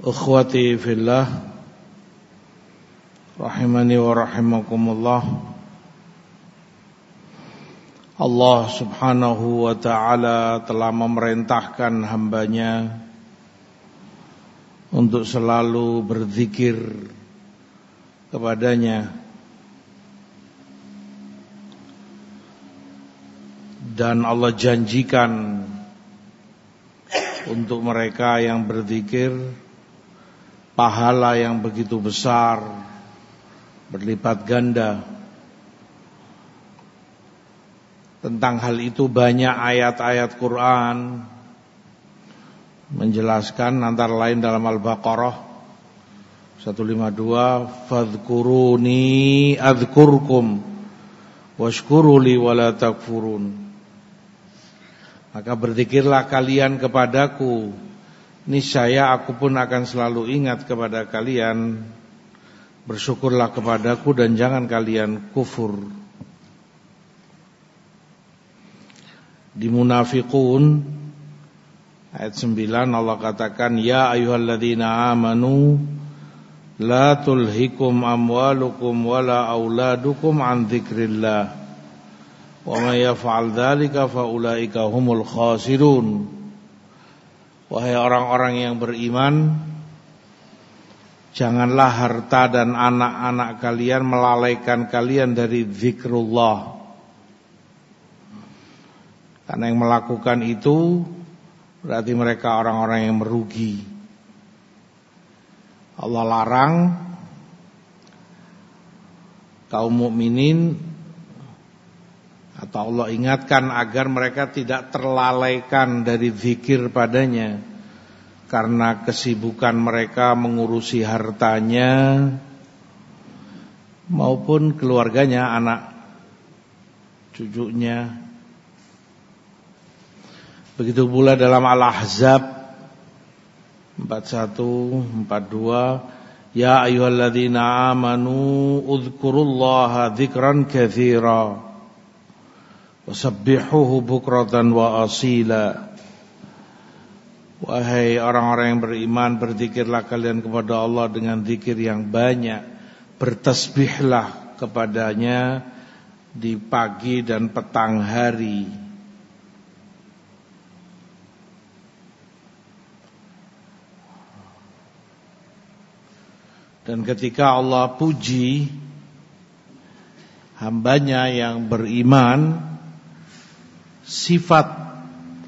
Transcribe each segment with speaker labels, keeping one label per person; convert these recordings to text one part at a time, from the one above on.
Speaker 1: Ikhwati fillah Rahimani wa rahimakumullah. Allah subhanahu wa ta'ala telah memerintahkan hambanya Untuk selalu berzikir kepadanya. Dan Allah janjikan Untuk mereka yang berzikir pahala yang begitu besar berlipat ganda. Tentang hal itu banyak ayat-ayat Quran menjelaskan antara lain dalam Al-Baqarah 152 fadhkuruni adzkurkum washkuruli wala takfurun. Maka berzikirlah kalian kepadaku niscaya aku pun akan selalu ingat kepada kalian. Bersyukurlah kepadaku dan jangan kalian kufur. Di munafiqun ayat 9 Allah katakan ya ayyuhalladzina amanu la tulhikum amwalukum wala auladukum an dzikrillah. Wa may yaf'al dzalika fa ulaika humul khasirun Wahai orang-orang yang beriman Janganlah harta dan anak-anak kalian melalaikan kalian dari zikrullah. Karena yang melakukan itu Berarti mereka orang-orang yang merugi. Allah larang kaum mukminin atau Allah ingatkan agar mereka tidak terlalaikan dari zikir padanya karena kesibukan mereka mengurusi hartanya maupun keluarganya, anak cucunya. Begitu pula dalam Al-Ahzab 41 42 Ya ayyuhalladzina amanu udhkurullaha dzikran katsira Wasabbihuhu bukratan wa asila. Wahai orang-orang yang beriman Berzikirlah kalian kepada Allah dengan zikir yang banyak. Bertasbihlah kepadanya Di pagi dan petang hari. Dan ketika Allah puji Hambanya yang beriman sifat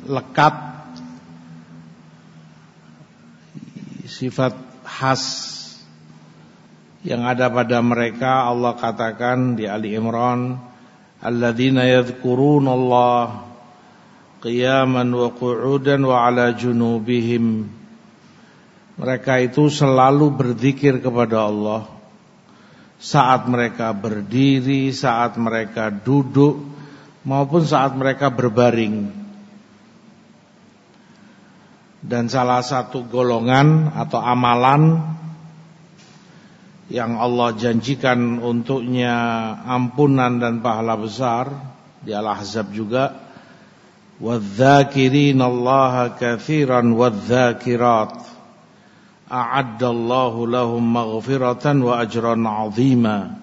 Speaker 1: lekat sifat khas yang ada pada mereka Allah katakan di Ali Imran alladzina yadhkurunallaha qiyaman wa qu'udan wa ala junubihim. Mereka itu selalu berzikir kepada Allah saat mereka berdiri saat mereka duduk maupun saat mereka berbaring. Dan salah satu golongan atau amalan yang Allah janjikan untuknya ampunan dan pahala besar di Al-Ahzab juga wadzakirin-Allah katsiran wadzakirat a'addallahu lahum maghfiratan wa ajran 'azima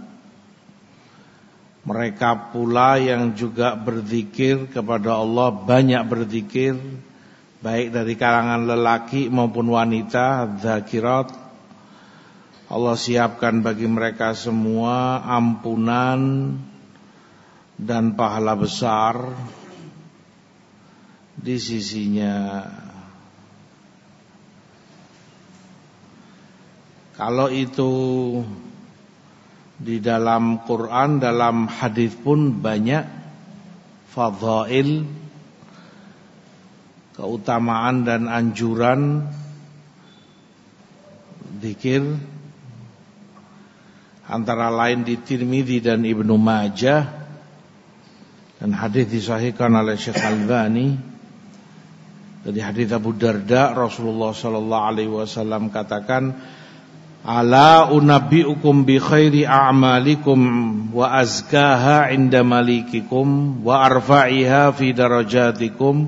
Speaker 1: mereka pula yang juga berzikir kepada Allah banyak berzikir baik dari kalangan lelaki maupun wanita zakirat. Allah siapkan bagi mereka semua ampunan dan pahala besar. Di sisinya kalau itu di dalam Quran, dalam hadis pun banyak fadhail keutamaan dan anjuran zikir. Antara lain di Tirmidzi dan Ibnu Majah. Dan hadis disahihkan oleh Syekh Albani. Dari hadis Abu Darda Rasulullah sallallahu alaihi wasallam katakan Ala unabbiukum bi khairi a'malikum wa azkaha 'inda malikikum wa arfa'iha fi darajatikum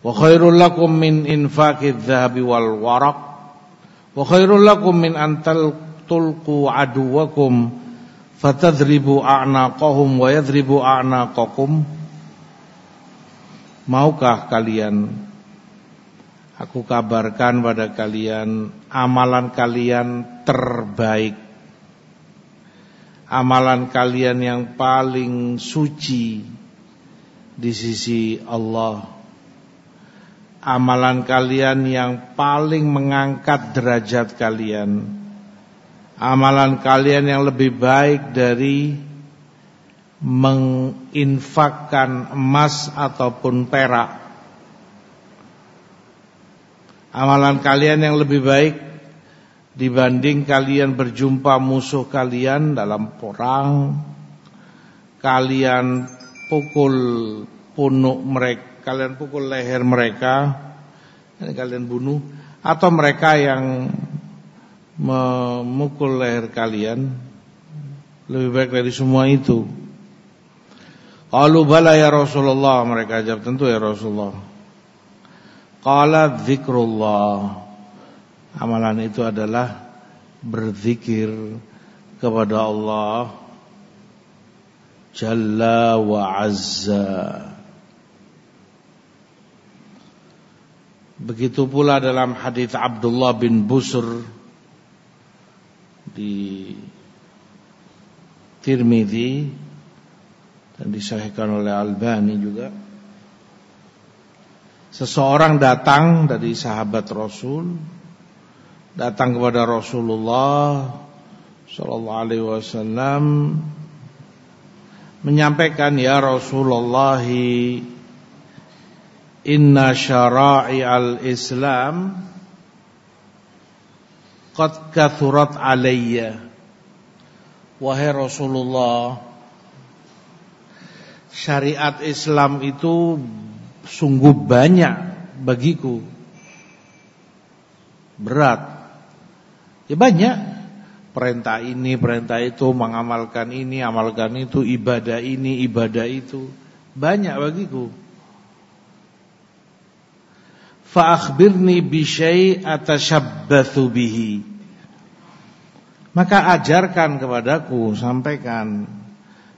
Speaker 1: wa khairul lakum min infaqiz dhahabi wal waraq wa khairul lakum min an tulqu aduwakum fatadribu a'naqahum wa yadribu a'naqakum. Maukah kalian Aku kabarkan pada kalian amalan kalian terbaik. Amalan kalian yang paling suci di sisi Allah. Amalan kalian yang paling mengangkat derajat kalian. Amalan kalian yang lebih baik dari menginfakkan emas ataupun perak Amalan kalian yang lebih baik dibanding kalian berjumpa musuh kalian dalam perang, kalian pukul punuk mereka, kalian pukul leher mereka, kalian bunuh, atau mereka yang memukul leher kalian, lebih baik dari semua itu. Kalau bala ya Rasulullah, mereka jawab tentu ya Rasulullah. Qala zikrullah. Amalan itu adalah berzikir kepada Allah Jalla wa Azza. Begitu pula dalam hadis Abdullah bin Busr di Tirmidzi dan disahihkan oleh Albani juga Seseorang datang dari sahabat Rasul datang kepada Rasulullah sallallahu alaihi wasallam menyampaikan ya Rasulullah inna syara'i al-Islam qad kathurat alayya. Wahai Rasulullah syariat Islam itu sungguh banyak bagiku. Berat. Ya banyak. Perintah ini, perintah itu, mengamalkan ini, amalkan itu, ibadah ini, ibadah itu. Banyak bagiku. Fa'akhbirni bisyai atashabbathu bihi. Maka ajarkan kepadaku, sampaikan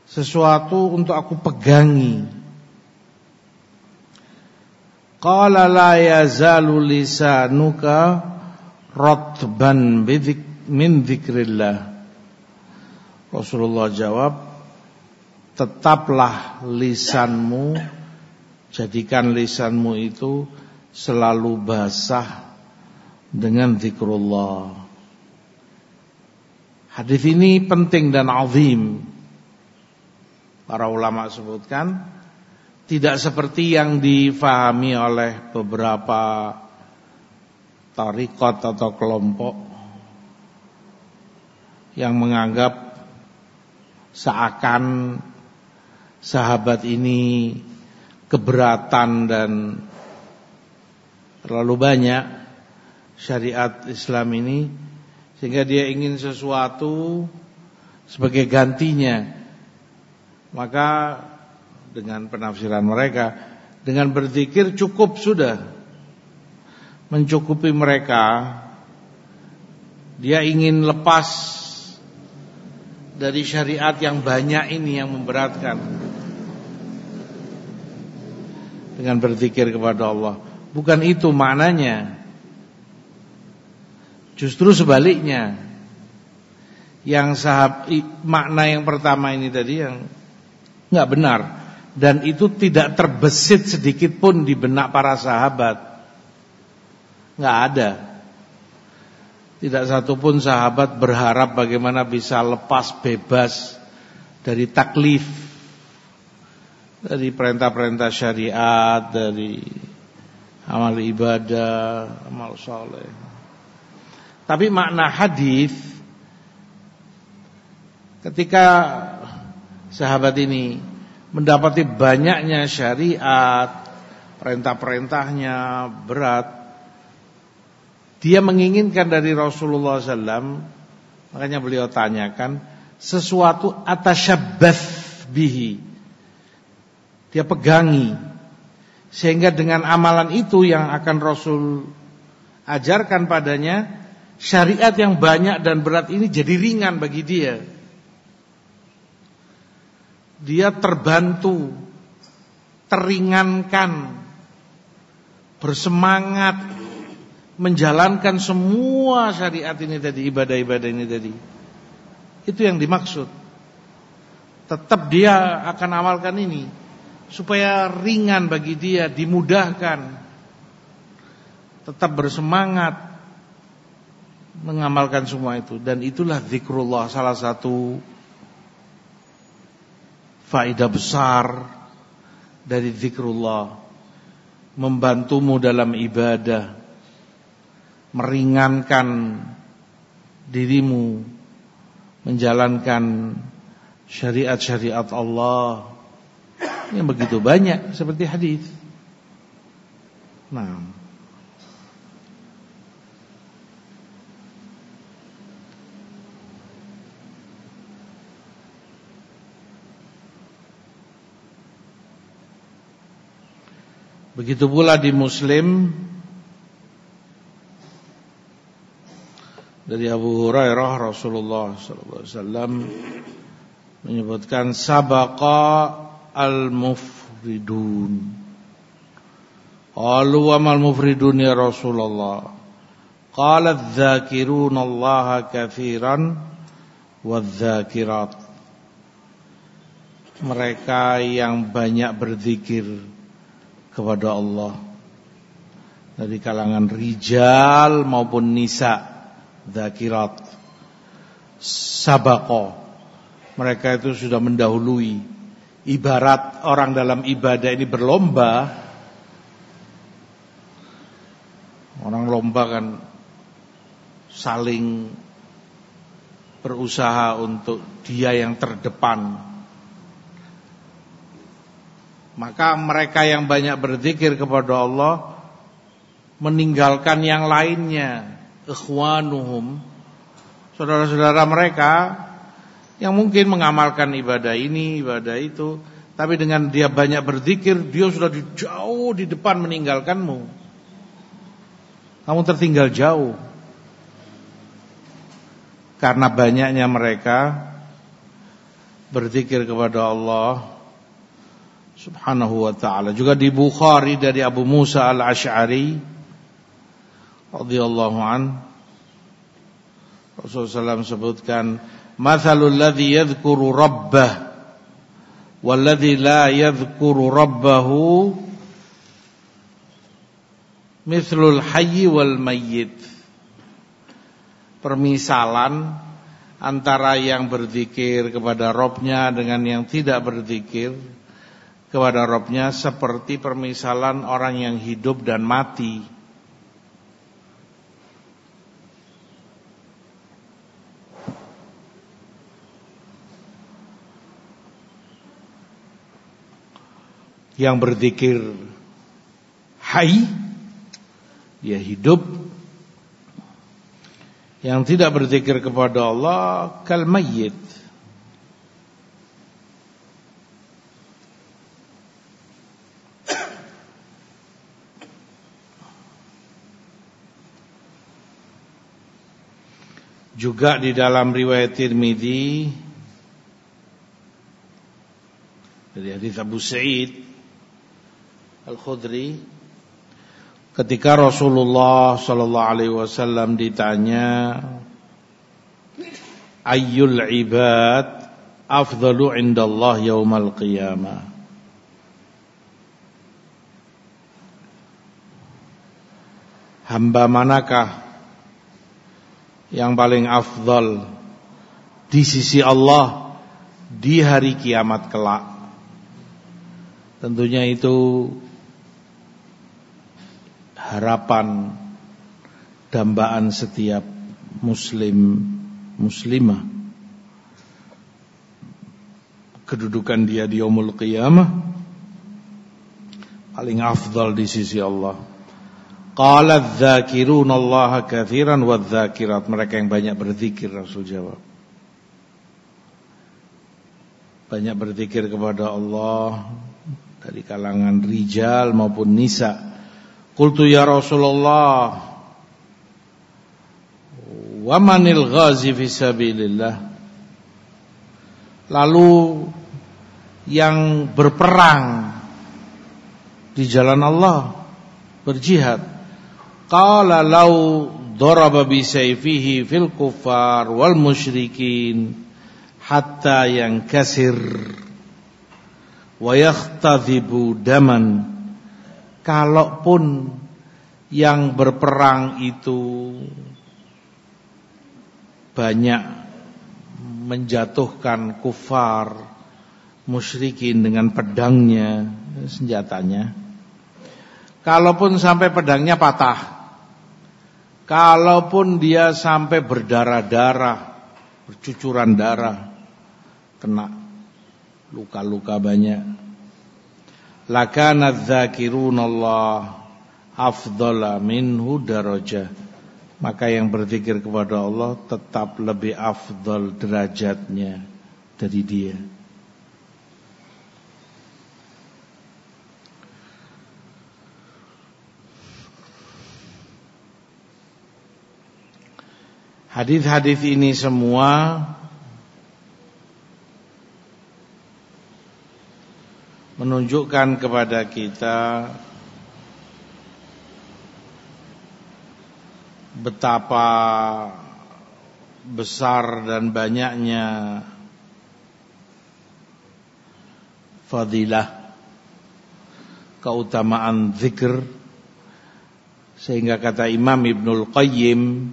Speaker 1: sesuatu untuk aku pegangi Qala la yazalu lisanuka ratban min dzikrillah. Rasulullah jawab, tetaplah lisanmu jadikan lisanmu itu selalu basah dengan zikrullah. Hadis ini penting dan azim. Para ulama sebutkan tidak seperti yang difahami oleh beberapa tarikot atau kelompok yang menganggap seakan sahabat ini keberatan dan terlalu banyak syariat Islam ini sehingga dia ingin sesuatu sebagai gantinya. Maka dengan penafsiran mereka dengan berzikir cukup sudah. Mencukupi mereka dia ingin lepas dari syariat yang banyak ini yang memberatkan. Dengan berzikir kepada Allah. Bukan itu maknanya. Justru sebaliknya. Yang sahab makna yang pertama ini tadi yang nggak benar dan itu tidak terbesit sedikit pun di benak para sahabat. Nggak ada. Tidak satu pun sahabat berharap bagaimana bisa lepas bebas dari taklif, dari perintah-perintah syariat, dari amal ibadah, amal soleh. Tapi makna hadis ketika sahabat ini mendapati banyaknya syariat, perintah-perintahnya berat, dia menginginkan dari Rasulullah SAW, makanya beliau tanyakan sesuatu atasyabbas bihi. Dia pegangi sehingga dengan amalan itu yang akan Rasul ajarkan padanya syariat yang banyak dan berat ini jadi ringan bagi dia. Dia terbantu, teringankan, bersemangat menjalankan semua syariat ini tadi, ibadah-ibadah ini tadi. Itu yang dimaksud. Tetap dia akan amalkan ini supaya ringan bagi dia, dimudahkan. Tetap bersemangat mengamalkan semua itu dan itulah zikrullah salah satu faedah besar dari zikrullah. Membantumu dalam ibadah. Meringankan dirimu. Menjalankan syariat-syariat Allah. Yang begitu banyak seperti hadis. Nah, Begitu pula di Muslim dari Abu Hurairah Rasulullah sallallahu alaihi wasallam menyebutkan sabaqa al-mufridun. Qalu wa mal mufridun ya Rasulullah? Qala adh-dhakirun Allah katsiran wadh-dhakirat. Mereka yang banyak berzikir kepada Allah. Dari kalangan rijal maupun nisa Zakirat Sabako Mereka itu sudah mendahului. Ibarat orang dalam ibadah ini berlomba. Orang lomba kan Saling Berusaha untuk dia yang terdepan Maka mereka yang banyak berzikir kepada Allah Meninggalkan yang lainnya ikhwanuhum saudara-saudara mereka yang mungkin mengamalkan ibadah ini, ibadah itu, tapi dengan dia banyak berzikir, dia sudah jauh di depan meninggalkanmu. Kamu tertinggal jauh. Karena banyaknya mereka berzikir kepada Allah Subhanahu wa taala. Juga di Bukhari dari Abu Musa Al-Asy'ari radhiyallahu an Rasulullah SAW sebutkan mathalul ladzi yadhkuru rabbah walladzi la yadhkuru rabbahu mithlul hayy wal mayyit permisalan antara yang berzikir kepada Robnya dengan yang tidak berzikir kepada Robnya seperti permisalan orang yang hidup dan mati. yang berzikir hai ya hidup yang tidak berzikir kepada Allah kal juga di dalam riwayat Tirmidzi. Dari hadis Abu Sa'id Al-Khudri. Ketika Rasulullah sallallahu alaihi wasallam ditanya ayyul ibad afdalu indallah yaumal qiyamah? Hamba manakah yang paling afdal di sisi Allah di hari kiamat kelak. Tentunya itu harapan dambaan setiap muslim muslimah. Kedudukan dia di yaumul qiyamah paling afdal di sisi Allah qala dzakirun Allah katsiran wadzakirat mereka yang banyak berzikir Rasul jawab. Banyak berzikir kepada Allah dari kalangan rijal maupun nisa. Qultu ya Rasulullah wa manil ghazi fi sabilillah? Lalu yang berperang di jalan Allah berjihad qala law daraba bi sayfihi fil kuffar wal musyrikin hatta yang kasir wa yakhtadhibu daman. Kalaupun yang berperang itu banyak menjatuhkan kufar musyrikin dengan pedangnya senjatanya. Kalaupun sampai pedangnya patah kalaupun dia sampai berdarah-darah bercucuran darah kena luka-luka banyak lakana dzakirunallah afdhala minhu darajah maka yang berzikir kepada Allah tetap lebih afdal derajatnya dari dia. Hadis-hadis ini semua menunjukkan kepada kita betapa besar dan banyaknya fadilah keutamaan zikr sehingga kata Imam Ibnul Qayyim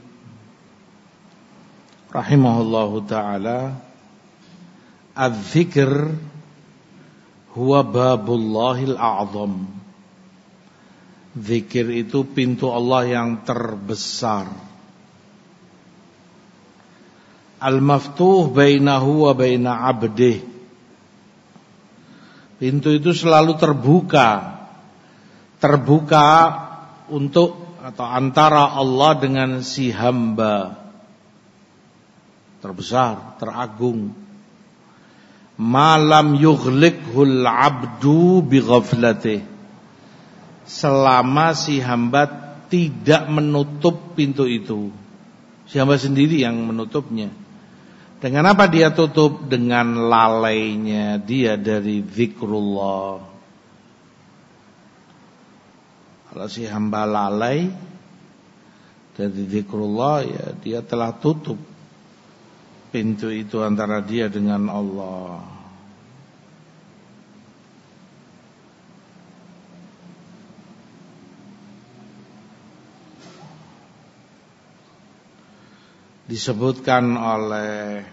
Speaker 1: rahimahullahu taala az-zikr huwa babullahil a'zam Zikir itu pintu Allah yang terbesar. Al-maftuh bainahu wa baina abdih. Pintu itu selalu terbuka. Terbuka untuk atau antara Allah dengan si hamba. Terbesar, teragung. Malam yughlikhul abdu bi ghaflatih selama si hamba tidak menutup pintu itu. Si hamba sendiri yang menutupnya. Dengan apa dia tutup? Dengan lalainya dia dari zikrullah. Kalau si hamba lalai dari zikrullah ya dia telah tutup pintu itu antara dia dengan Allah. disebutkan oleh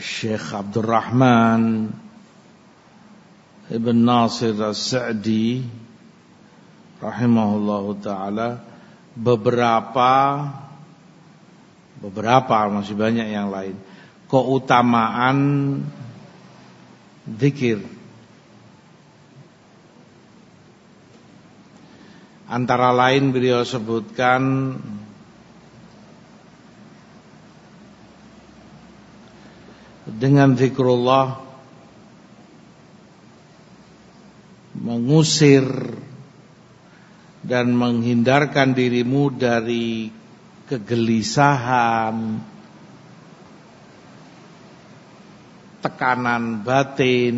Speaker 1: Syekh Abdurrahman Ibn Nasir As-Sa'di rahimahullahu taala beberapa beberapa masih banyak yang lain. Keutamaan zikir. Antara lain beliau sebutkan dengan zikrullah mengusir dan menghindarkan dirimu dari kegelisahan, tekanan batin,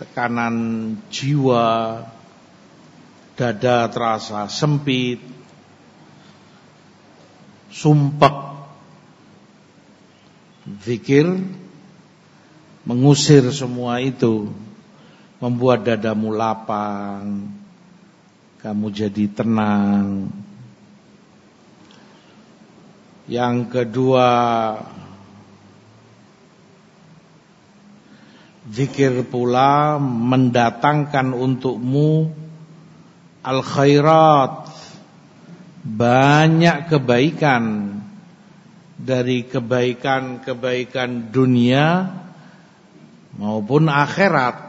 Speaker 1: tekanan jiwa, dada terasa sempit, sumpek Zikir mengusir semua itu, membuat dadamu lapang, kamu jadi tenang. Yang kedua, zikir pula mendatangkan untukmu al khairat, banyak kebaikan dari kebaikan-kebaikan dunia maupun akhirat.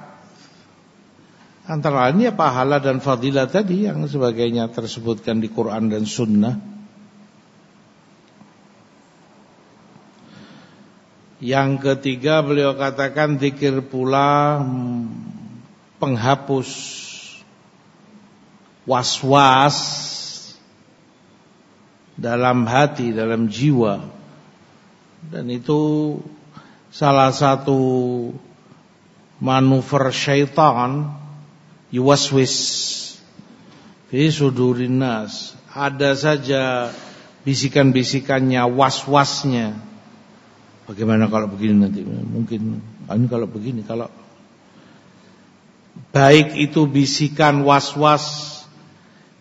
Speaker 1: Antara lainnya pahala dan fadilah tadi yang sebagainya tersebutkan di Quran dan Sunnah. Yang ketiga beliau katakan zikir pula penghapus was-was dalam hati, dalam jiwa. Dan itu salah satu manuver syaitan yuwaswis fi sudurin nas. Ada saja bisikan-bisikannya, was-wasnya. Bagaimana kalau begini nanti? Mungkin ini kalau begini, kalau baik itu bisikan was-was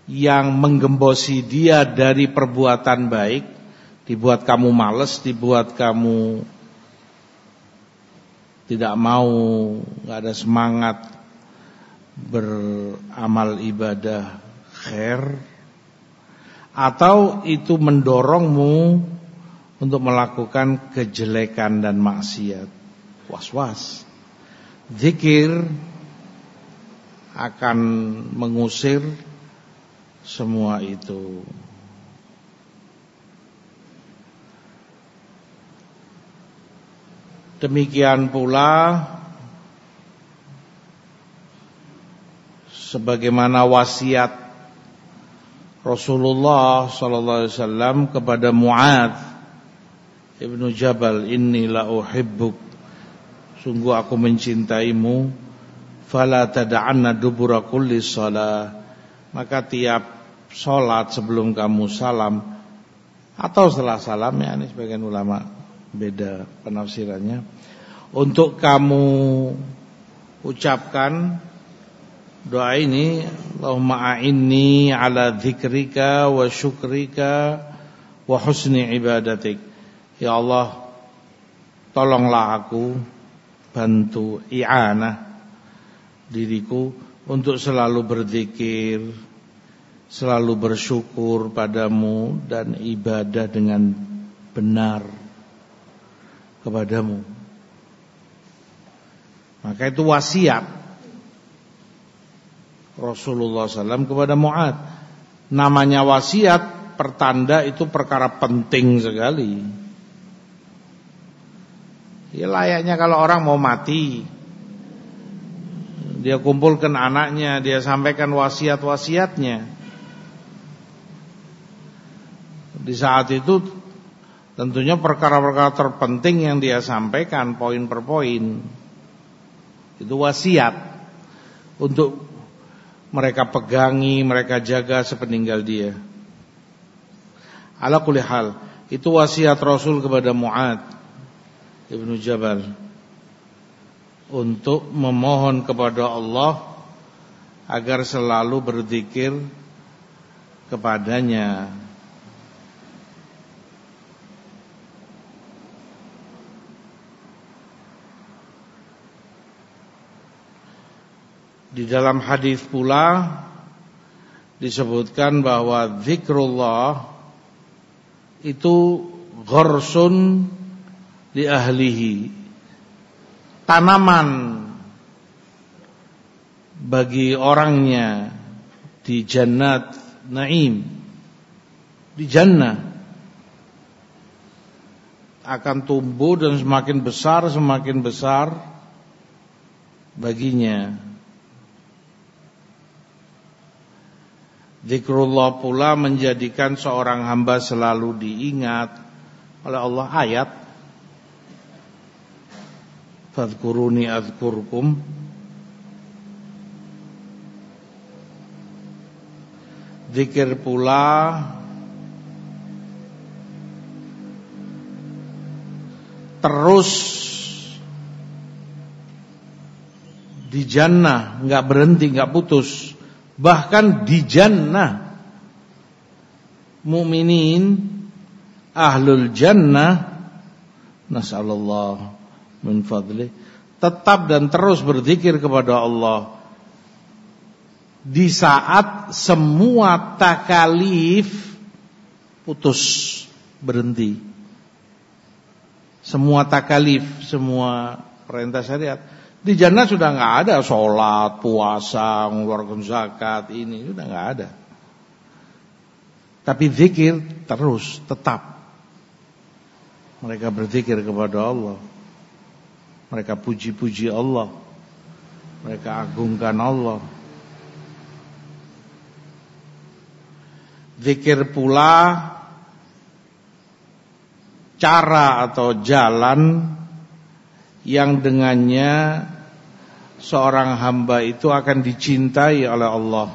Speaker 1: yang menggembosi dia dari perbuatan baik dibuat kamu males, dibuat kamu tidak mau, nggak ada semangat beramal ibadah khair atau itu mendorongmu untuk melakukan kejelekan dan maksiat. Was-was. Zikir akan mengusir semua itu. Demikian pula sebagaimana wasiat Rasulullah sallallahu alaihi wasallam kepada Muad Ibnu Jabal inni la uhibbuk sungguh aku mencintaimu fala tad'anna dubura kulli shalah maka tiap sholat sebelum kamu salam atau setelah salam ya ini sebagian ulama beda penafsirannya. Untuk kamu ucapkan doa ini, Allahumma a'inni ala dzikrika wa syukrika wa husni ibadatik. Ya Allah, tolonglah aku bantu i'anah diriku untuk selalu berzikir, selalu bersyukur padamu dan ibadah dengan benar kepadamu. Maka itu wasiat Rasulullah SAW kepada Mu'ad. Namanya wasiat pertanda itu perkara penting sekali. Ya layaknya kalau orang mau mati, dia kumpulkan anaknya, dia sampaikan wasiat-wasiatnya. Di saat itu Tentunya perkara-perkara terpenting yang dia sampaikan poin per poin itu wasiat untuk mereka pegangi, mereka jaga sepeninggal dia. Ala kulli hal, itu wasiat Rasul kepada Muad Ibnu Jabal untuk memohon kepada Allah agar selalu berzikir kepadanya. Di dalam hadis pula disebutkan bahwa zikrullah itu gharsun di ahlihi. Tanaman bagi orangnya di jannat naim. Di jannah. Akan tumbuh dan semakin besar semakin besar baginya. Zikrullah pula menjadikan seorang hamba selalu diingat oleh Allah ayat Fadkuruni azkurkum Zikir pula Terus Di jannah nggak berhenti, nggak putus. Bahkan di jannah mukminin ahlul jannah nasallallahu min fadli tetap dan terus berzikir kepada Allah di saat semua takalif putus berhenti. Semua takalif, semua perintah syariat di jannah sudah nggak ada sholat, puasa, mengeluarkan zakat ini sudah nggak ada. Tapi zikir terus, tetap. Mereka berzikir kepada Allah. Mereka puji-puji Allah. Mereka agungkan Allah. Zikir pula cara atau jalan yang dengannya seorang hamba itu akan dicintai oleh Allah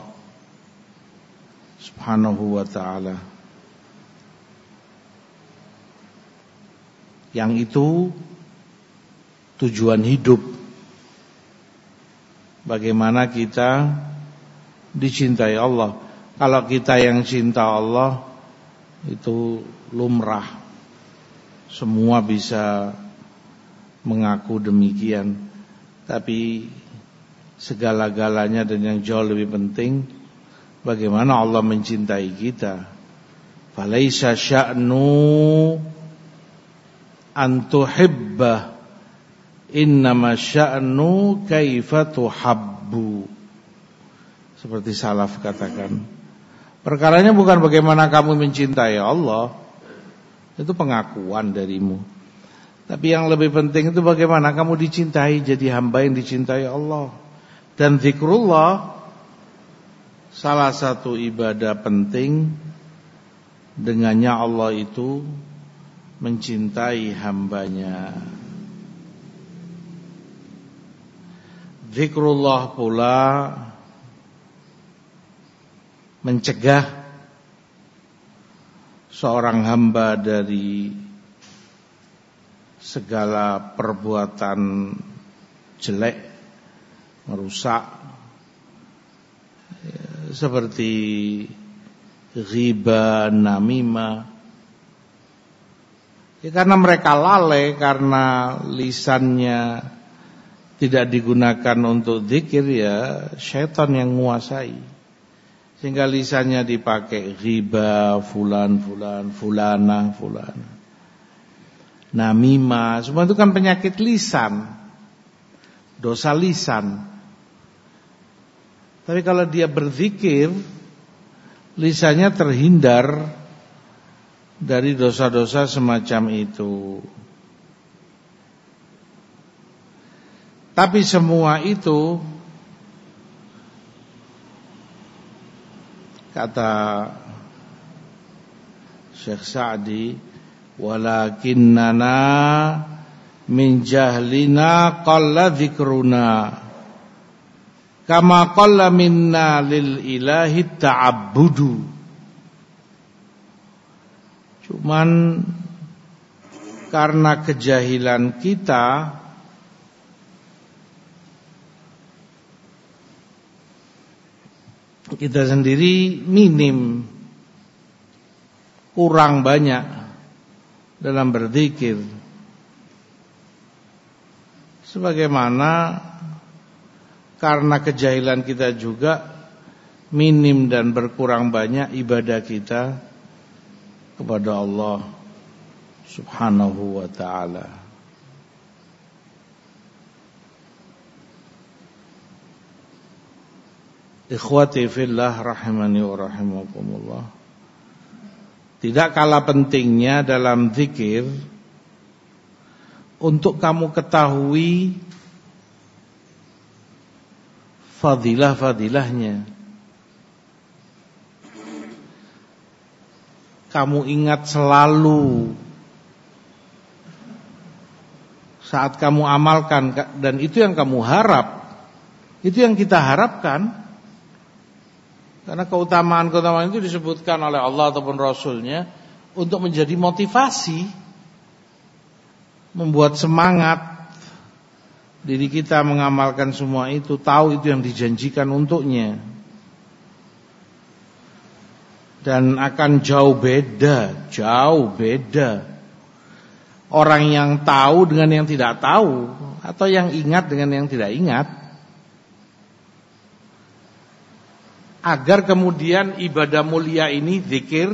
Speaker 1: Subhanahu wa taala. Yang itu tujuan hidup. Bagaimana kita dicintai Allah. Kalau kita yang cinta Allah itu lumrah. Semua bisa mengaku demikian. Tapi segala-galanya dan yang jauh lebih penting bagaimana Allah mencintai kita. Falaisa sya'nu an tuhibbah innama sya'nu kaifa tuhabbu. Seperti salaf katakan. Perkaranya bukan bagaimana kamu mencintai Allah. Itu pengakuan darimu. Tapi yang lebih penting itu bagaimana kamu dicintai jadi hamba yang dicintai Allah. Dan zikrullah Salah satu ibadah penting dengannya Allah itu mencintai hambanya. Zikrullah pula mencegah seorang hamba dari segala perbuatan jelek, merusak, seperti riba, namima. Ya, karena mereka lalai karena lisannya tidak digunakan untuk zikir ya syaitan yang menguasai. Sehingga lisannya dipakai riba, fulan, fulan, fulana, fulana. Namima, semua itu kan penyakit lisan. Dosa lisan. Tapi kalau dia berzikir lisannya terhindar dari dosa-dosa semacam itu. Tapi semua itu kata Syekh Sa'di walakinnana min jahlina qalla dzikruna Kama qalla minna lil ilahi ta'abbudu. Cuman karena kejahilan kita kita sendiri minim kurang banyak dalam berzikir sebagaimana karena kejahilan kita juga minim dan berkurang banyak ibadah kita kepada Allah Subhanahu wa taala. Ikhwati fillah rahimani wa rahimakumullah. Tidak kalah pentingnya dalam zikir untuk kamu ketahui fadilah-fadilahnya. Kamu ingat selalu saat kamu amalkan dan itu yang kamu harap. Itu yang kita harapkan. Karena keutamaan-keutamaan itu disebutkan oleh Allah ataupun Rasulnya untuk menjadi motivasi, membuat semangat, diri kita mengamalkan semua itu, tahu itu yang dijanjikan untuknya. Dan akan jauh beda, jauh beda. Orang yang tahu dengan yang tidak tahu atau yang ingat dengan yang tidak ingat. Agar kemudian ibadah mulia ini zikir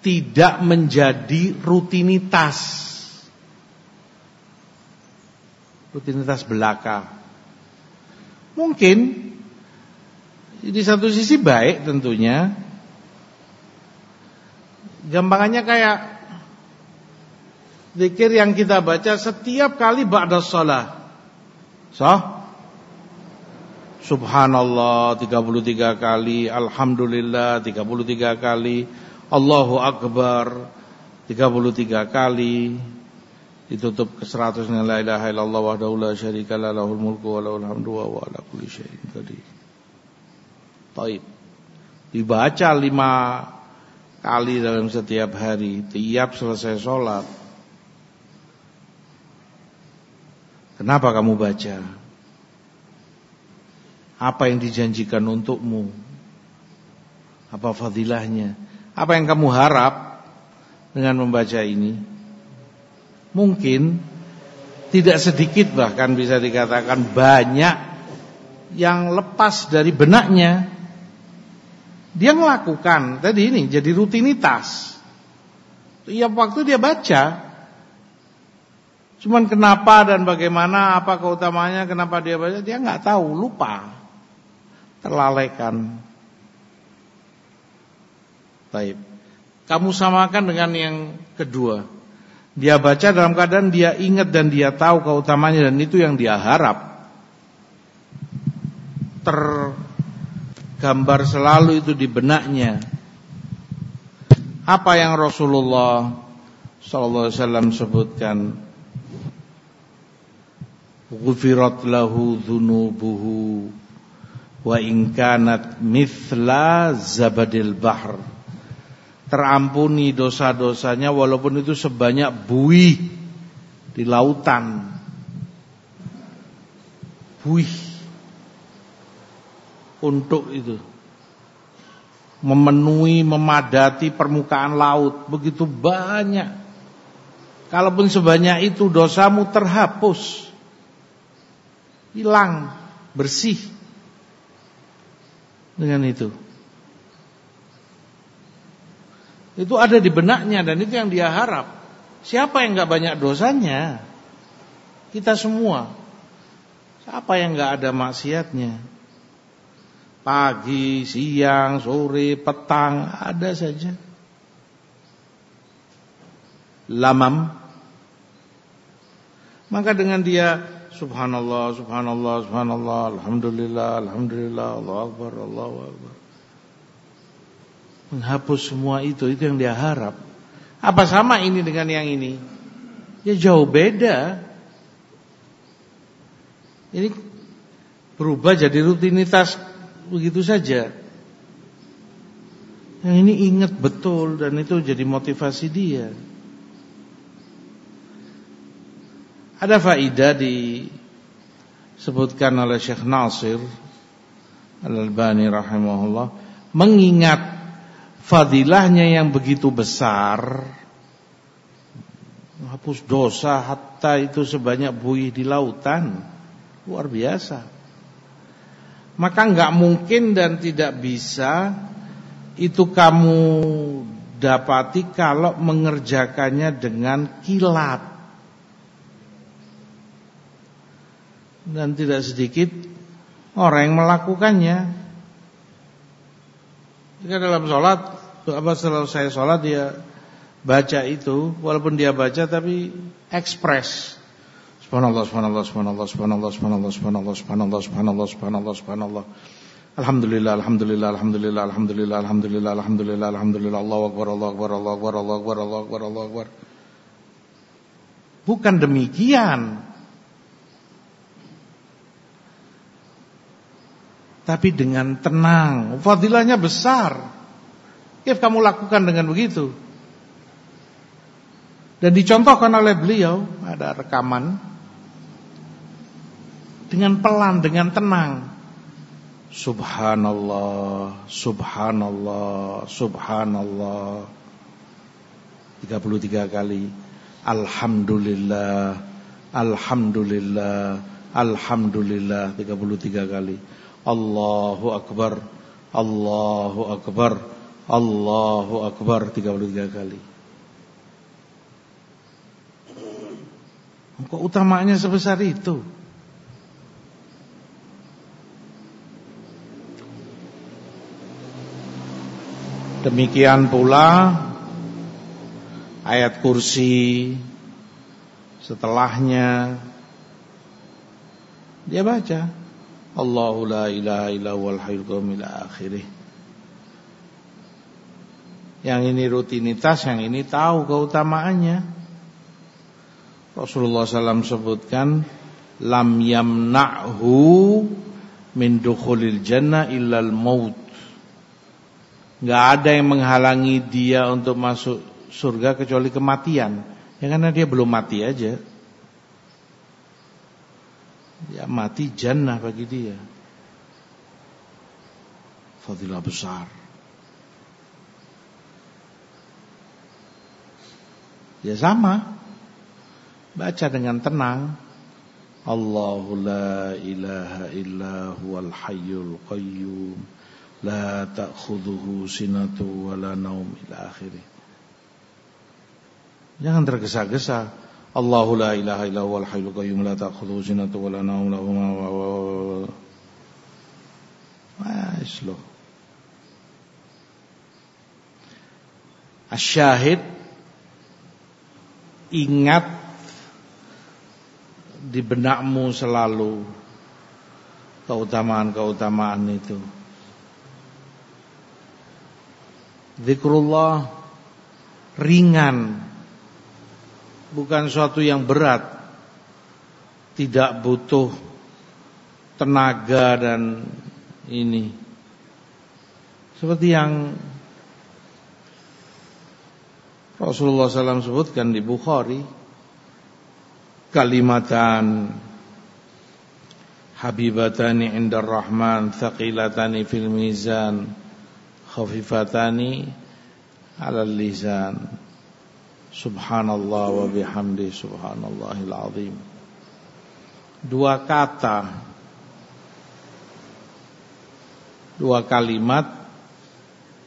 Speaker 1: tidak menjadi rutinitas. Rutinitas belaka. Mungkin di satu sisi baik tentunya. Gampangannya kayak zikir yang kita baca setiap kali ba'da shalah. Sah? Subhanallah 33 kali, Alhamdulillah 33 kali, Allahu Akbar 33 kali, ditutup ke 100 dengan la ilaha illallah wahdahu la syarika la lahul mulku wa lahul hamdu wa ala kulli syai'in. Taib. Dibaca lima kali dalam setiap hari, tiap selesai sholat. Kenapa kamu baca? Apa yang dijanjikan untukmu? Apa fadilahnya? Apa yang kamu harap dengan membaca ini? mungkin tidak sedikit bahkan bisa dikatakan banyak yang lepas dari benaknya. Dia melakukan tadi ini jadi rutinitas. Tiap waktu dia baca. Cuman kenapa dan bagaimana, apa keutamanya, kenapa dia baca, dia nggak tahu, lupa. Terlalaikan. Baik. Kamu samakan dengan yang kedua. Dia baca dalam keadaan dia ingat dan dia tahu keutamanya dan itu yang dia harap. Tergambar selalu itu di benaknya. Apa yang Rasulullah sallallahu alaihi wasallam sebutkan Ghufirat lahu dhunubuhu wa in kanat mithla zabadil bahr terampuni dosa-dosanya walaupun itu sebanyak buih di lautan. Buih untuk itu memenuhi memadati permukaan laut begitu banyak. Kalaupun sebanyak itu dosamu terhapus. Hilang, bersih dengan itu. Itu ada di benaknya dan itu yang dia harap. Siapa yang nggak banyak dosanya? Kita semua. Siapa yang nggak ada maksiatnya? Pagi, siang, sore, petang, ada saja. Lamam. Maka dengan dia subhanallah, subhanallah, subhanallah, alhamdulillah, alhamdulillah, Allah akbar, Allah akbar. Menghapus semua itu itu yang dia harap. Apa sama ini dengan yang ini? Ya jauh beda. Ini berubah jadi rutinitas begitu saja. Yang ini ingat betul dan itu jadi motivasi dia ada faidah disebutkan oleh Syekh Nasir Al-Albani rahimahullah mengingat fadilahnya yang begitu besar menghapus dosa hatta itu sebanyak buih di lautan luar biasa. Maka nggak mungkin dan tidak bisa itu kamu dapati kalau mengerjakannya dengan kilat dan tidak sedikit orang yang melakukannya jika dalam sholat apa saya sholat dia baca itu walaupun dia baca tapi ekspres subhanallah subhanallah subhanallah subhanallah subhanallah subhanallah subhanallah subhanallah subhanallah subhanallah Alhamdulillah, Alhamdulillah, Alhamdulillah, Alhamdulillah, Alhamdulillah, Alhamdulillah, Alhamdulillah, Allah Akbar, Allah Akbar, Allah Akbar, Allah Akbar, Allah Akbar, Allah Akbar. Bukan demikian. Tapi dengan tenang. Fadilahnya besar. If kamu lakukan dengan begitu. Dan dicontohkan oleh beliau, ada rekaman. Dengan pelan, dengan tenang. Subhanallah, subhanallah, subhanallah. 33 kali. Alhamdulillah, alhamdulillah, alhamdulillah 33 kali. Allahu akbar, Allahu akbar. Allahu Akbar 33 kali. Kok utamanya sebesar itu? Demikian pula ayat kursi setelahnya dia baca Allahu la ilaha illa huwal hayyul akhirih. Yang ini rutinitas, yang ini tahu keutamaannya. Rasulullah SAW sebutkan lam yamna'hu min dukhulil jannah illal maut Gak ada yang menghalangi dia untuk masuk surga kecuali kematian. Ya karena dia belum mati aja. Ya mati jannah bagi dia. Fadilah besar. Ya sama. Baca dengan tenang. Allahu la ilaha illa huwal hayyul qayyum la ta'khudhuhu sinatu wala naum ila akhirih. Jangan tergesa-gesa. Allahu la hayyul qayyum la ta'khudhuhu sinatu wala naum lahu ma wa Masya Asyahid ingat di benakmu selalu keutamaan-keutamaan itu. Zikrullah ringan Bukan suatu yang berat. Tidak butuh tenaga dan ini. Seperti yang Rasulullah SAW sebutkan di Bukhari Kalimatan Habibatani indar rahman Thaqilatani fil mizan khafifatani ala lisan subhanallah wa bihamdi subhanallahil azim. Dua kata. Dua kalimat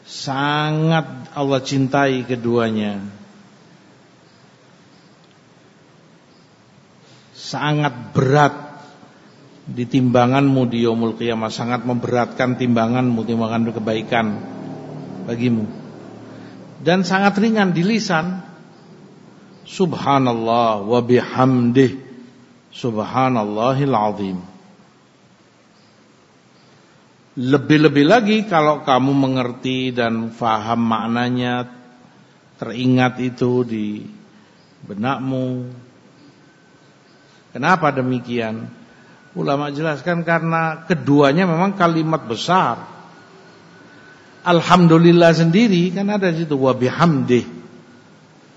Speaker 1: sangat Allah cintai keduanya. Sangat berat di timbanganmu di yaumul qiyamah. Sangat memberatkan timbanganmu timbangan kebaikan bagimu. Dan sangat ringan di lisan subhanallah wa bihamdih. Subhanallahil azim. Lebih-lebih lagi kalau kamu mengerti dan faham maknanya teringat itu di benakmu. Kenapa demikian? Ulama jelaskan karena keduanya memang kalimat besar. Alhamdulillah sendiri kan ada di situ wa bihamdih.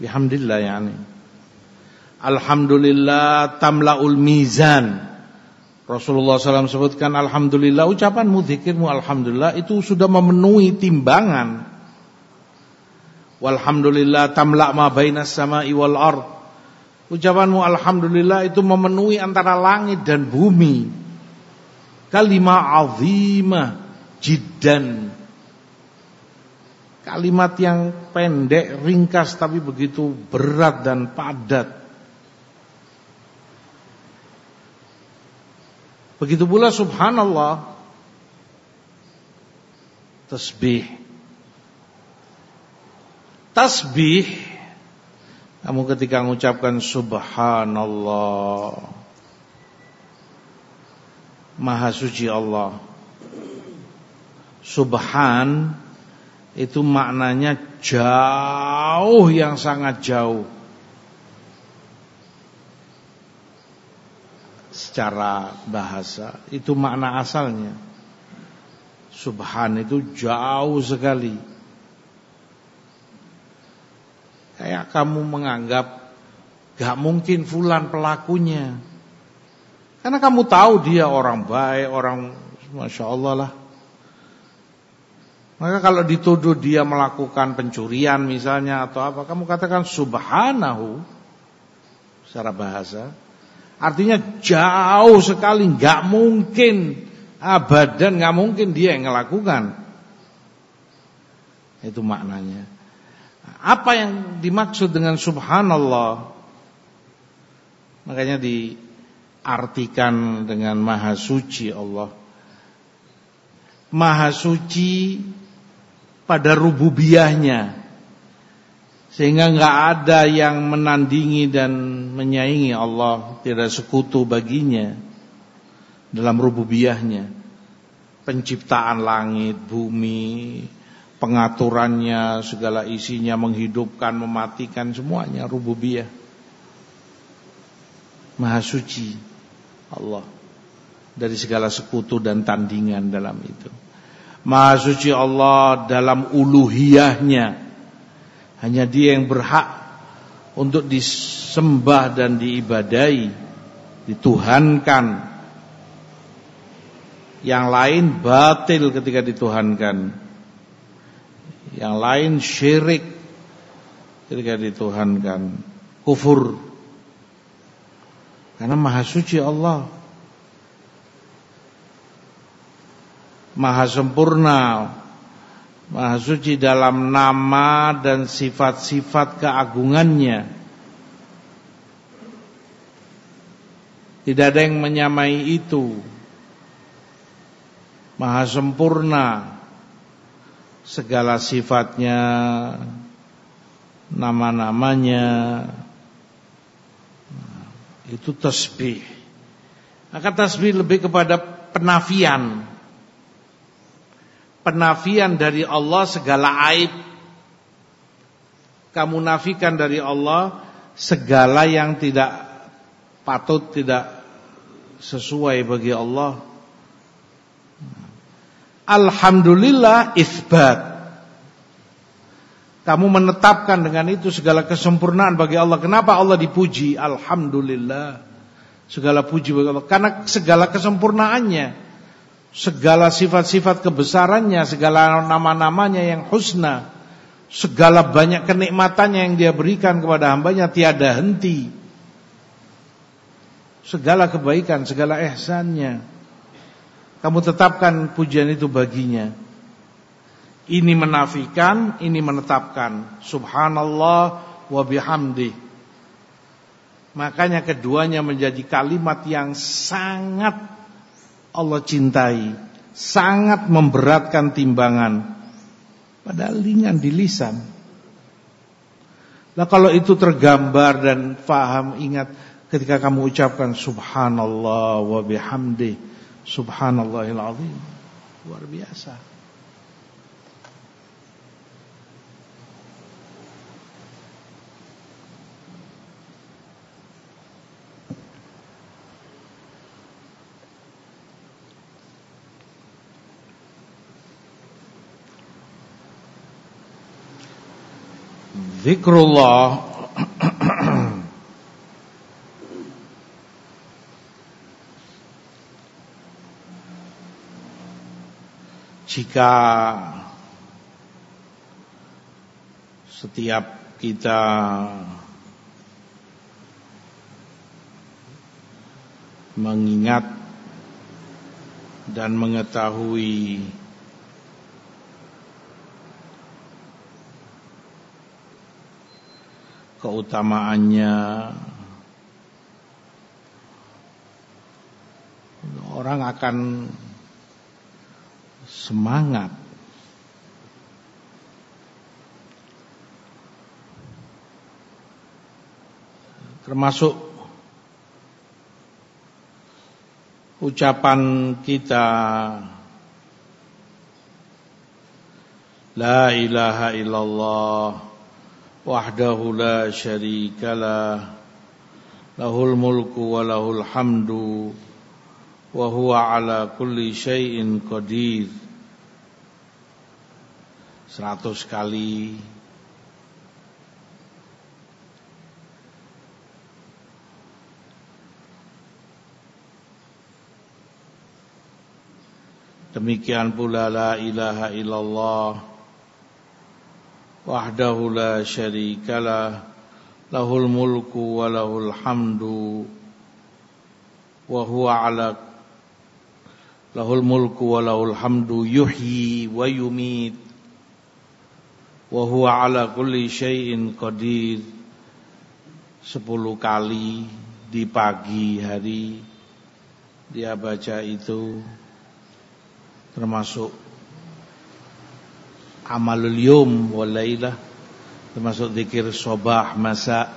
Speaker 1: Bihamdillah yani. Alhamdulillah tamlaul mizan. Rasulullah SAW sebutkan Alhamdulillah. Ucapanmu zikirmu Alhamdulillah itu sudah memenuhi timbangan. Walhamdulillah tamla ma bainas sama'i wal ard. Ucapanmu Alhamdulillah itu memenuhi antara langit dan bumi. Kalimah azimah jiddan Kalimat yang pendek, ringkas tapi begitu berat dan padat. Begitu pula subhanallah tasbih. Tasbih kamu ketika mengucapkan subhanallah Maha suci Allah. Subhan itu maknanya jauh yang sangat jauh. Secara bahasa itu makna asalnya. Subhan itu jauh sekali. Kayak kamu menganggap gak mungkin fulan pelakunya. Karena kamu tahu dia orang baik orang masya Allah lah maka kalau dituduh dia melakukan pencurian misalnya atau apa, kamu katakan subhanahu secara bahasa. Artinya jauh sekali, nggak mungkin abadan nggak mungkin dia yang melakukan. Itu maknanya. Apa yang dimaksud dengan subhanallah? Makanya diartikan dengan maha suci Allah. Maha suci pada rububiyahnya. Sehingga nggak ada yang menandingi dan menyaingi Allah, tidak sekutu baginya dalam rububiyahnya. Penciptaan langit, bumi, pengaturannya, segala isinya menghidupkan, mematikan semuanya rububiyah. Maha suci Allah dari segala sekutu dan tandingan dalam itu. Maha suci Allah dalam uluhiyahnya hanya dia yang berhak untuk disembah dan diibadai, dituhankan. Yang lain batil ketika dituhankan. Yang lain syirik ketika dituhankan. Kufur. Karena maha suci Allah. Maha sempurna Maha suci dalam nama dan sifat-sifat keagungannya. Tidak ada yang menyamai itu. Maha sempurna Segala sifatnya Nama-namanya. Itu tasbih. Maka tasbih lebih kepada penafian penafian dari Allah segala aib. Kamu nafikan dari Allah segala yang tidak patut, tidak sesuai bagi Allah. Alhamdulillah isbat. Kamu menetapkan dengan itu segala kesempurnaan bagi Allah. Kenapa Allah dipuji? Alhamdulillah. Segala puji bagi Allah. Karena segala kesempurnaannya segala sifat-sifat kebesarannya, segala nama-namanya yang husna, segala banyak kenikmatannya yang dia berikan kepada hambanya tiada henti. Segala kebaikan, segala ihsannya. Kamu tetapkan pujian itu baginya. Ini menafikan, ini menetapkan. Subhanallah wa bihamdi. Makanya keduanya menjadi kalimat yang sangat Allah cintai sangat memberatkan timbangan padahal ringan di lisan. Nah kalau itu tergambar dan faham ingat ketika kamu ucapkan subhanallah wa bihamdi subhanallahil azim luar biasa. Zikrullah. Jika setiap kita mengingat dan mengetahui keutamaannya. Orang akan semangat. Termasuk ucapan kita La ilaha illallah وحده لا شريك له له الملك وله الحمد وهو على كل شيء قدير seratus kali Demikian pula la ilaha illallah وحده لا شريك له له الملك وله الحمد وهو على له الملك وله الحمد يحيي ويميت wa huwa ala kulli syai'in qadir sepuluh kali di pagi hari dia baca itu termasuk amalul yum wal lailah termasuk zikir sobah masa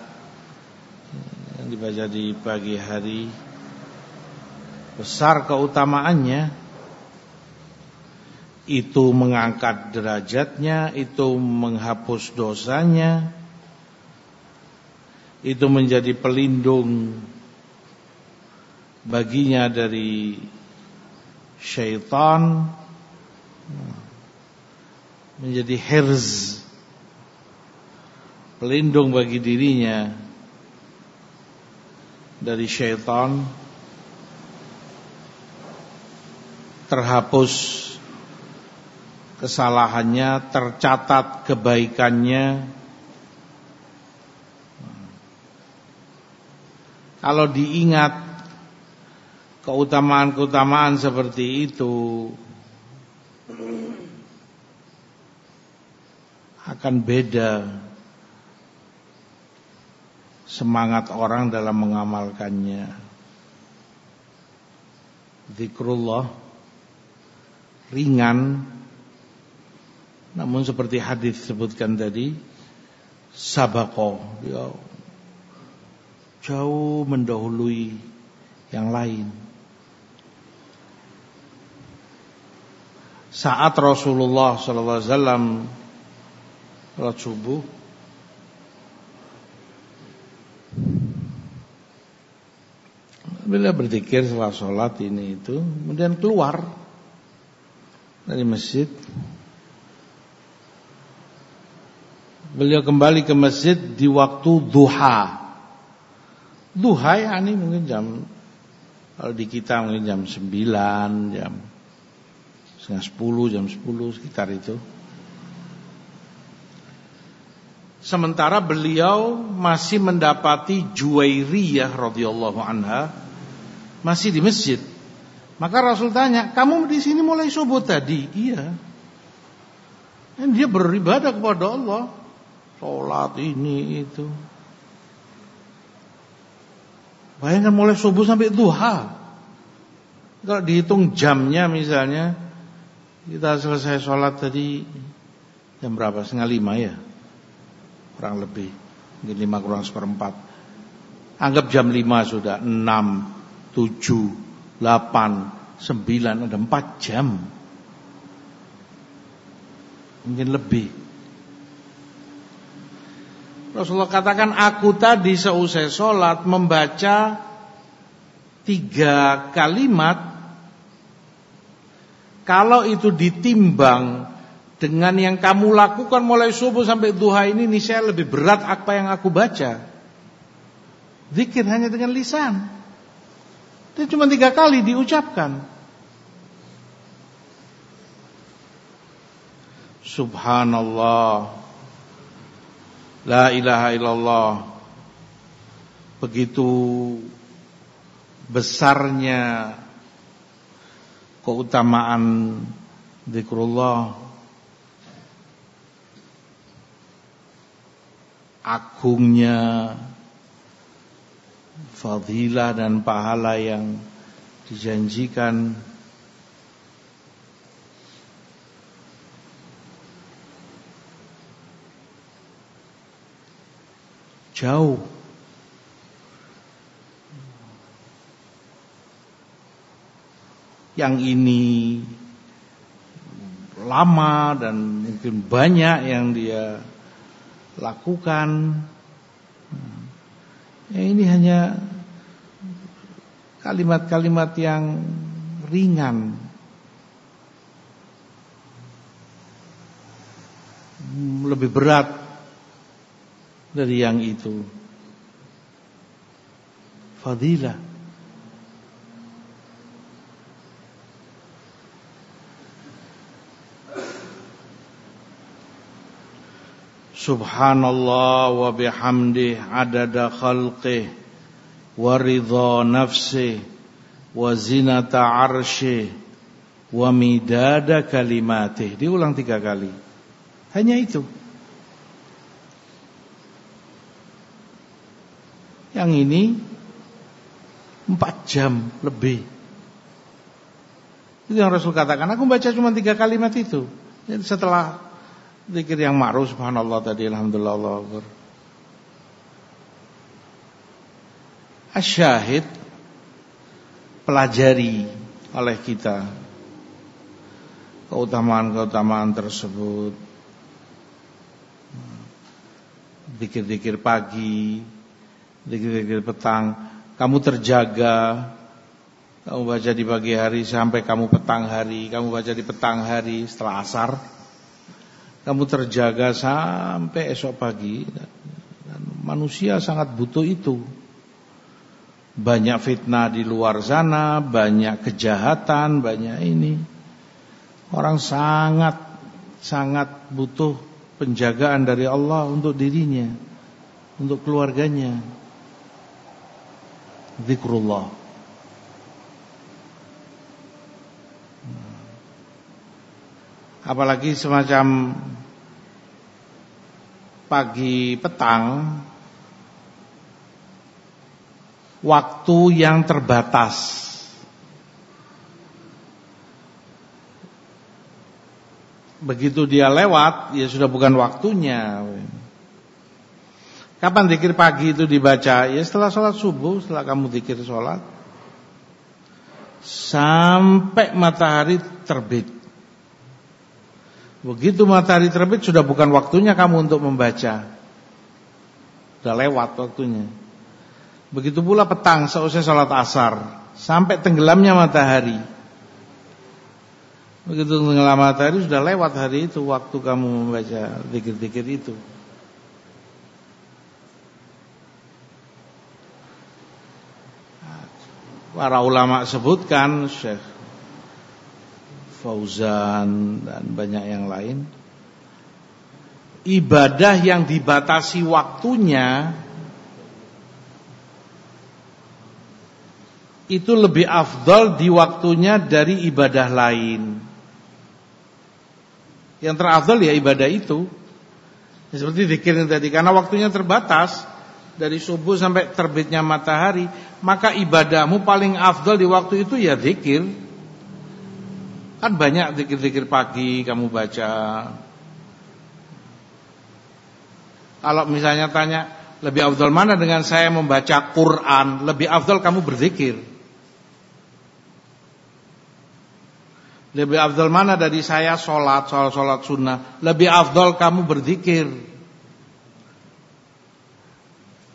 Speaker 1: yang dibaca di pagi hari. Besar keutamaannya itu mengangkat derajatnya, itu menghapus dosanya, itu menjadi pelindung baginya dari syaitan, menjadi herz, pelindung bagi dirinya dari syaitan, terhapus kesalahannya, tercatat kebaikannya. Kalau diingat keutamaan-keutamaan seperti itu akan beda semangat orang dalam mengamalkannya. Zikrullah ringan namun seperti hadis sebutkan tadi, sabako dia jauh mendahului yang lain. Saat Rasulullah wasallam salat subuh Bila berzikir setelah sholat ini itu Kemudian keluar Dari masjid Beliau kembali ke masjid di waktu duha. Duha ya ini mungkin jam kalau di kita mungkin jam 9, jam setengah 10, jam 10 sekitar itu. Sementara beliau masih mendapati Juwairiyah radhiyallahu anha masih di masjid. Maka Rasul tanya, "Kamu di sini mulai subuh tadi?" "Iya." Dan dia beribadah kepada Allah. Sholat ini itu Bayangkan mulai subuh sampai duha Kalau dihitung jamnya misalnya Kita selesai sholat tadi Jam berapa? Setengah lima ya Kurang lebih Mungkin lima kurang seperempat. Anggap jam lima sudah Enam, tujuh, delapan, sembilan Ada empat jam. Mungkin lebih. Rasulullah katakan aku tadi seusai sholat membaca tiga kalimat. Kalau itu ditimbang dengan yang kamu lakukan mulai subuh sampai duha ini nih saya lebih berat apa yang aku baca. Zikir hanya dengan lisan. Itu cuma tiga kali diucapkan. Subhanallah La ilaha illallah Begitu besarnya keutamaan zikrullah agungnya fadilah dan pahala yang dijanjikan. Jauh. Yang ini lama dan mungkin banyak yang dia lakukan ya ini hanya kalimat-kalimat yang ringan lebih berat dari yang itu. Fadilah. Subhanallah wa bihamdi adada khalqih wa ridha nafsi wa zinata arshi wa midada kalimatih. Diulang tiga kali. Hanya itu. Yang ini empat jam lebih. Itu yang Rasul katakan. Aku baca cuma tiga kalimat itu. Setelah zikir yang ma'ruf subhanallah tadi alhamdulillah Allah Akbar. Asyahid pelajari oleh kita keutamaan-keutamaan tersebut. Dikir-dikir pagi, dikir-dikir petang, kamu terjaga. Kamu baca di pagi hari sampai kamu petang hari, kamu baca di petang hari setelah asar. Kamu terjaga sampai esok pagi. Dan manusia sangat butuh itu. Banyak fitnah di luar sana, banyak kejahatan, banyak ini. Orang sangat sangat butuh penjagaan dari Allah untuk dirinya, untuk keluarganya. Zikrullah. Apalagi semacam pagi petang waktu yang terbatas Begitu dia lewat, ya sudah bukan waktunya. Kapan dikir pagi itu dibaca? Ya setelah sholat subuh, setelah kamu dikir sholat. Sampai matahari terbit. Begitu matahari terbit sudah bukan waktunya kamu untuk membaca. Sudah lewat waktunya. Begitu pula petang seusai sholat asar. Sampai tenggelamnya matahari. Begitu tenggelam matahari sudah lewat hari itu waktu kamu membaca zikir-zikir itu. Para ulama sebutkan Syekh Fauzan dan banyak yang lain ibadah yang dibatasi waktunya itu lebih afdal di waktunya dari ibadah lain. Yang terafdal ya ibadah itu. Ya, seperti dikirim tadi karena waktunya terbatas dari subuh sampai terbitnya matahari, maka ibadahmu paling afdal di waktu itu ya zikir. Kan banyak zikir-zikir pagi kamu baca. Kalau misalnya tanya lebih afdal mana dengan saya membaca Quran, lebih afdal kamu berzikir. Lebih afdal mana dari saya sholat, sholat, sholat sunnah. Lebih afdal kamu berzikir.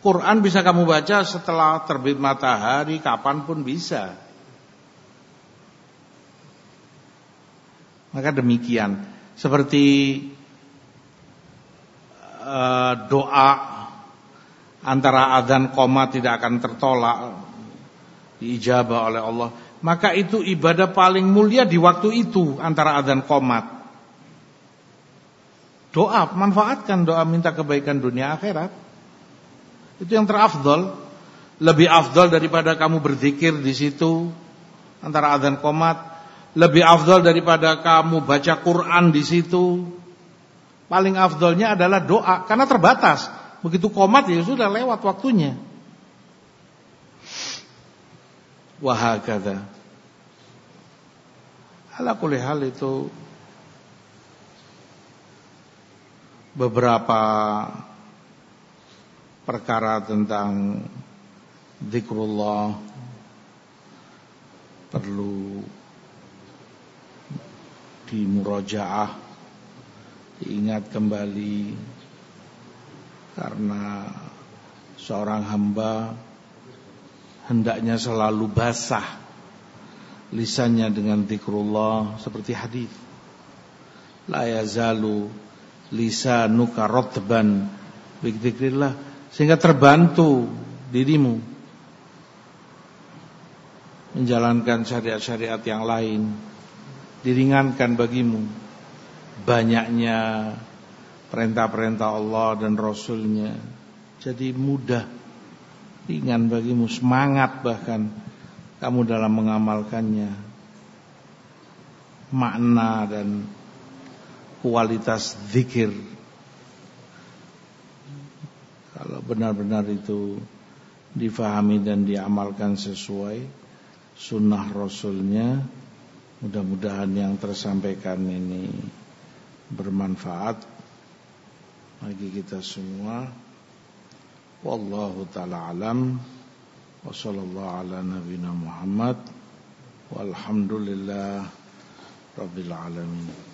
Speaker 1: Quran bisa kamu baca setelah terbit matahari, kapan pun bisa. Maka demikian. Seperti uh, doa antara adzan koma tidak akan tertolak diijabah oleh Allah maka itu ibadah paling mulia di waktu itu antara adzan komat. Doa, manfaatkan doa minta kebaikan dunia akhirat. Itu yang terafdol. Lebih afdol daripada kamu berzikir di situ antara adzan komat. Lebih afdol daripada kamu baca Quran di situ. Paling afdolnya adalah doa karena terbatas. Begitu komat ya sudah lewat waktunya. wahakada. Ala kulli hal itu beberapa perkara tentang zikrullah perlu dimurajaah diingat kembali karena seorang hamba hendaknya selalu basah lisannya dengan zikrullah seperti hadis. La yazalu lisanuka ratban bizikrillah sehingga terbantu dirimu menjalankan syariat-syariat yang lain diringankan bagimu banyaknya perintah-perintah Allah dan Rasulnya jadi mudah ringan bagimu, semangat bahkan kamu dalam mengamalkannya. Makna dan kualitas zikir kalau benar-benar itu difahami dan diamalkan sesuai sunnah Rasulnya. Mudah-mudahan yang tersampaikan ini bermanfaat bagi kita semua. Wallahu taala alam. Wa sallallahu ala nabiyina Muhammad. Walhamdulillah rabbil alamin.